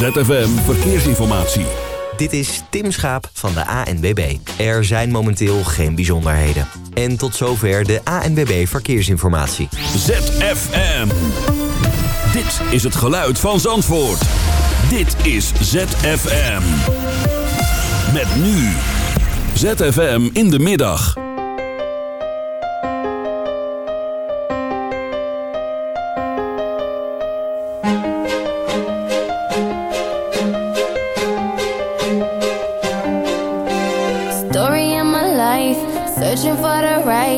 ZFM Verkeersinformatie. Dit is Tim Schaap van de ANWB. Er zijn momenteel geen bijzonderheden. En tot zover de ANWB Verkeersinformatie. ZFM. Dit is het geluid van Zandvoort. Dit is ZFM. Met nu. ZFM in de middag.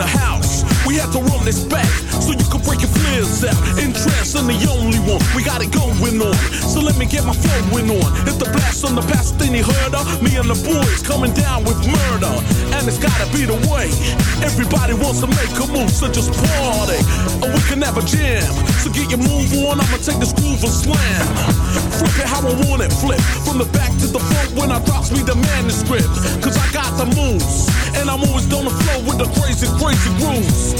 the house. We had to run this back so you could break your flares out. Interest in the only one. We got it going on. So let me get my flowing on. Hit the blast on the past thing he heard of. Me and the boys coming down with murder. And it's gotta be the way. Everybody wants to make a move, so just party. Or we can have a jam. So get your move on. I'ma take this groove and slam. Flip it how I want it. Flip from the back to the front when I drops me the manuscript. Cause I got the moves. And I'm always gonna flow with the crazy, crazy grooves.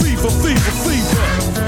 fever, fever, fever.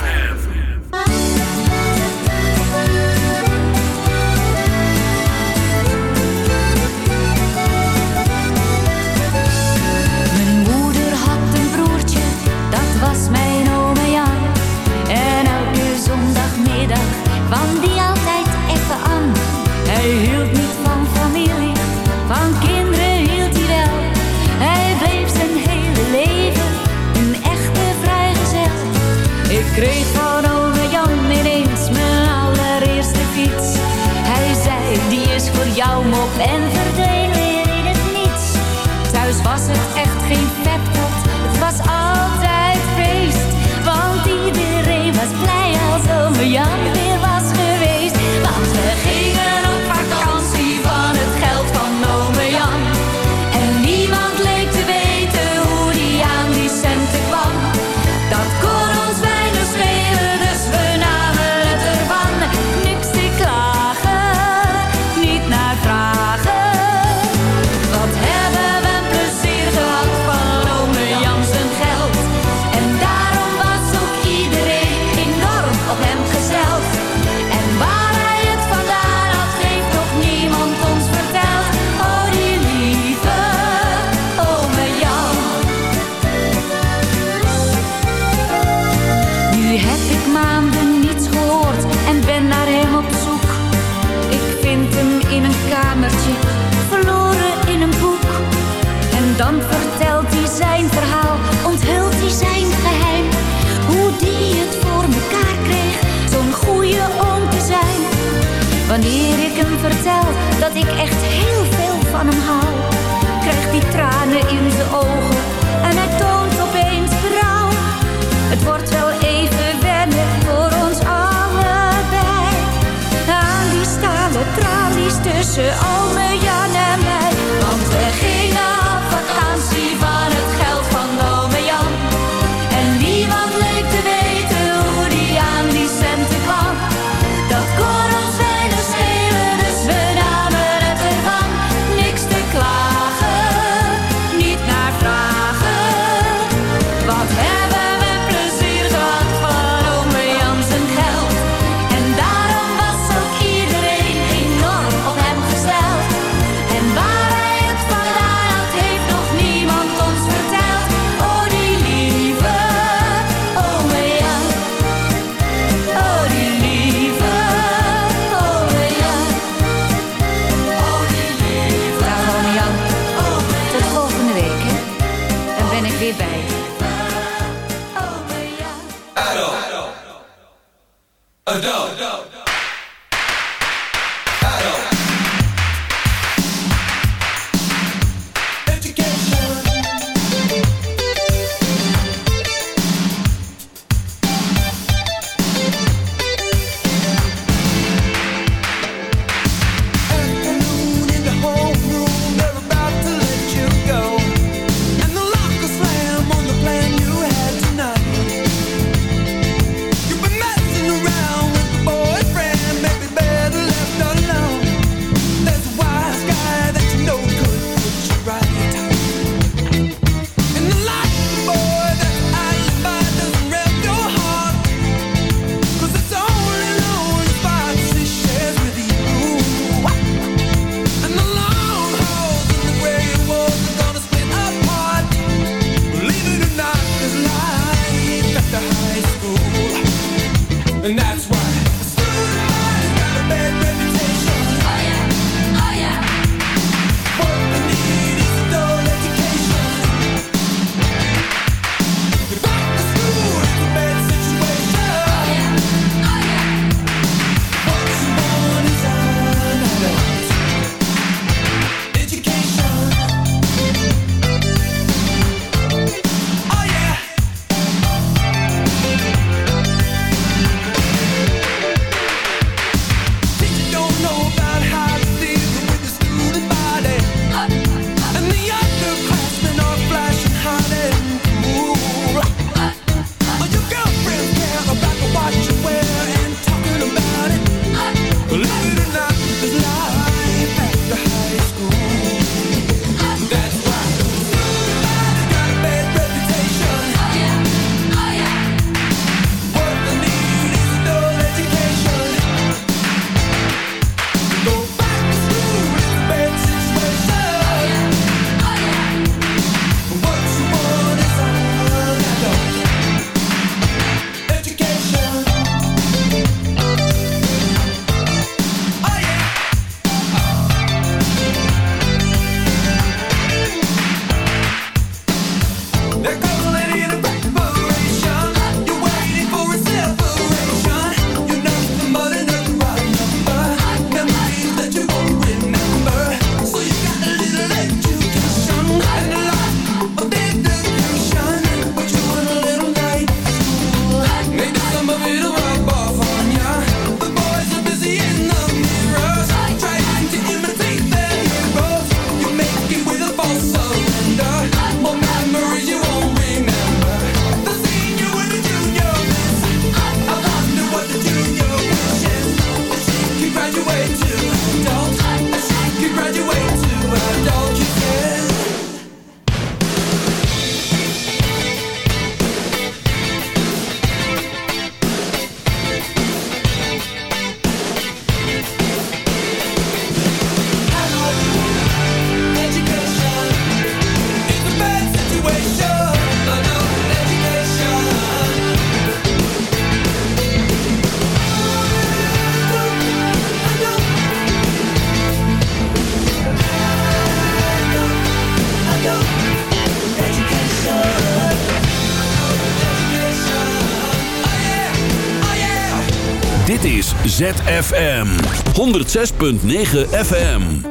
ZFM 106.9 FM.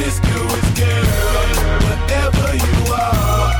Promiscuous girl, whatever you are,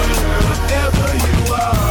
whatever you are,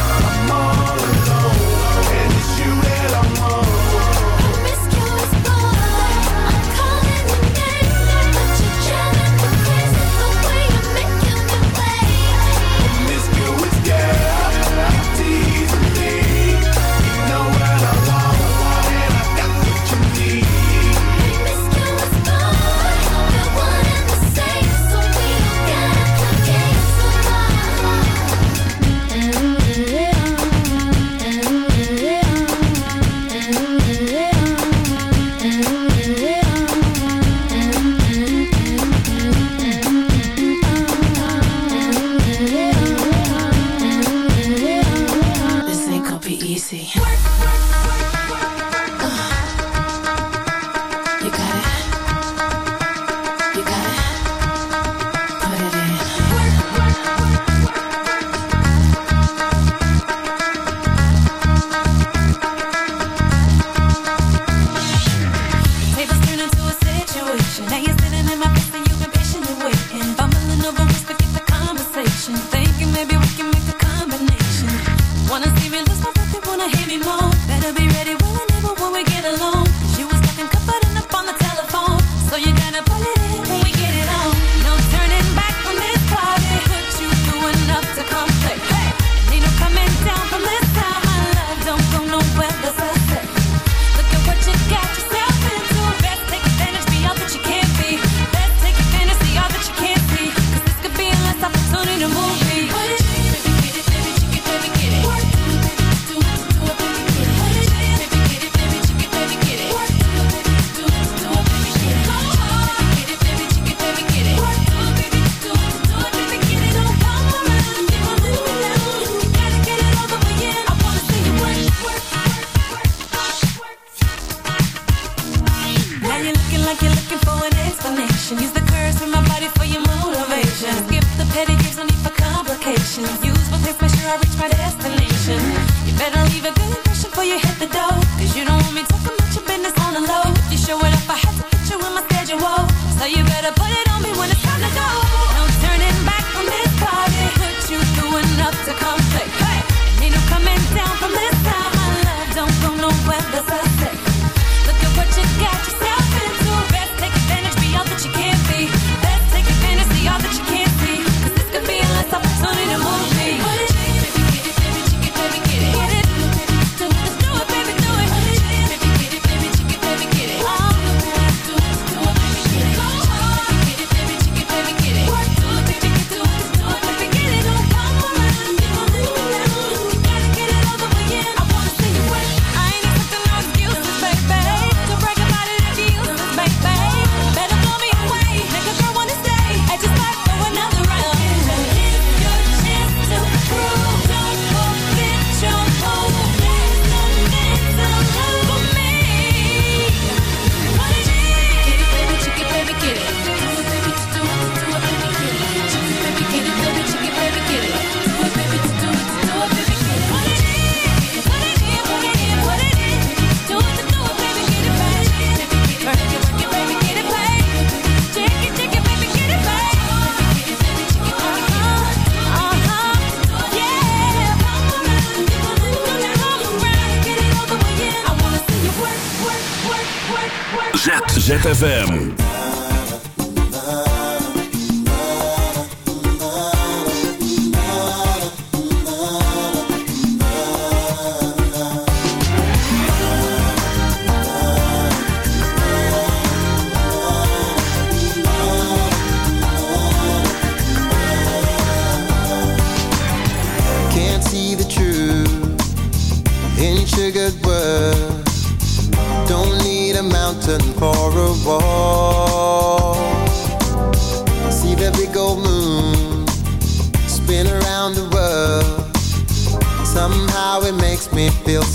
application Use both hands, make sure I reach my destination. You better leave a good impression before you hit the door Cause you don't want me talking about your business on the low. If you show it up, I have to put you in my schedule. So you better put it on me when it's time to go. No turning back from this party. What you doing up to come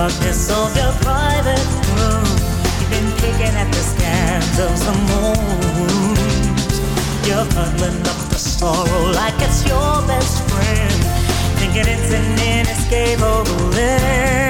darkness of your private room, you've been picking at the scans of the moon. You're huddling up the sorrow like it's your best friend, thinking it's an inescapable end.